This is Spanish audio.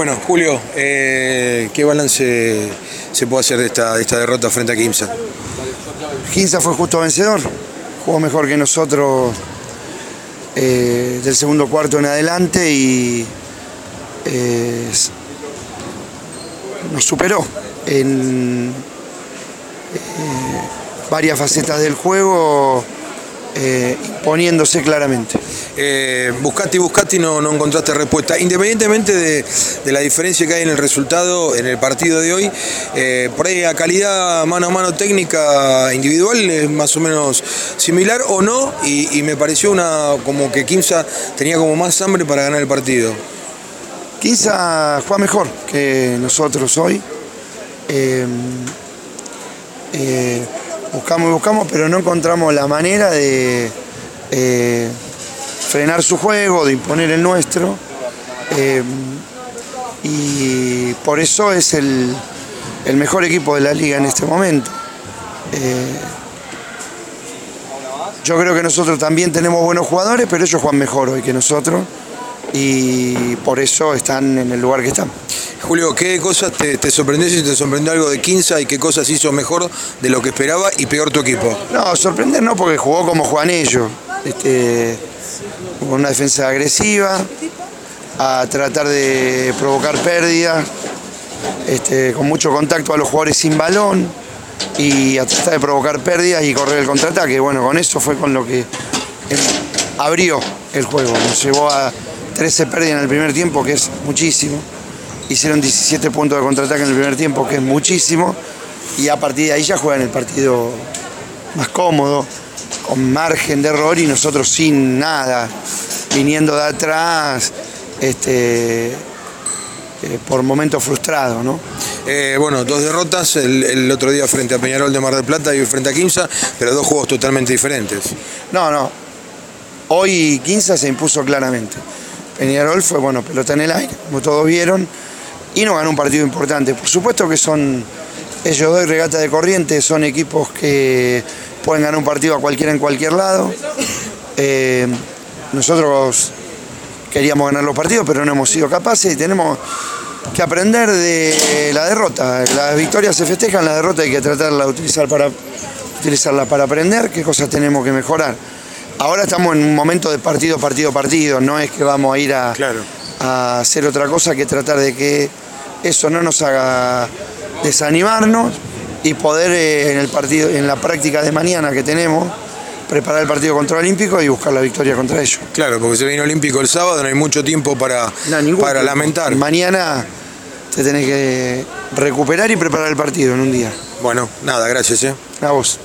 Bueno, Julio, eh, ¿qué balance se puede hacer de esta, de esta derrota frente a Quimsa? Quimsa fue justo vencedor, jugó mejor que nosotros eh, del segundo cuarto en adelante y eh, nos superó en varias facetas del juego, eh, imponiéndose claramente. Eh, buscaste y buscaste y no, no encontraste respuesta. Independientemente de, de, la diferencia que hay en el resultado en el partido de hoy, eh, por ahí a calidad mano a mano técnica individual es más o menos similar o no, y, y me pareció una como que Quimsa tenía como más hambre para ganar el partido. Quimsa juega mejor que nosotros hoy. Eh, eh, buscamos y buscamos, pero no encontramos la manera de eh, frenar su juego, de imponer el nuestro. Eh, y por eso es el, mejor equipo de la liga en este momento. Eh, yo creo que nosotros también tenemos buenos jugadores, pero ellos juegan mejor hoy que nosotros y por eso están en el lugar que están. Julio, ¿qué cosas te, sorprendió si te sorprendió algo de Quinza y qué cosas hizo mejor de lo que esperaba y peor tu equipo? No, sorprender no, porque jugó como juegan ellos. Este, con una defensa agresiva, a tratar de provocar pérdidas, este, con mucho contacto a los jugadores sin balón y a tratar de provocar pérdidas y correr el contraataque. Bueno, con eso fue con lo que abrió el juego. Nos llevó a 13 pérdidas en el primer tiempo, que es muchísimo hicieron 17 puntos de contraataque en el primer tiempo, que es muchísimo, y a partir de ahí ya juegan el partido más cómodo, con margen de error y nosotros sin nada, viniendo de atrás, este, eh, por momentos frustrados, ¿no? Eh, bueno, dos derrotas, el, el, otro día frente a Peñarol de Mar del Plata y frente a Quimsa, pero dos juegos totalmente diferentes. No, no. Hoy Quimsa se impuso claramente. Peñarol fue, bueno, pelota en el aire, como todos vieron, y no ganó un partido importante. Por supuesto que son ellos dos regata de corriente, son equipos que pueden ganar un partido a cualquiera en cualquier lado. Eh, nosotros queríamos ganar los partidos, pero no hemos sido capaces y tenemos que aprender de la derrota. Las victorias se festejan, la derrota hay que tratarla de utilizar para, utilizarla para aprender, qué cosas tenemos que mejorar. Ahora estamos en un momento de partido, partido, partido, no es que vamos a ir a, claro. A hacer otra cosa que tratar de que eso no nos haga desanimarnos y poder eh, en el partido, en la práctica de mañana que tenemos, preparar el partido contra el Olímpico y buscar la victoria contra ellos. Claro, porque se viene Olímpico el sábado, no hay mucho tiempo para, no, para lamentar. Mañana te tenés que recuperar y preparar el partido en un día. Bueno, nada, gracias. ¿eh? A vos.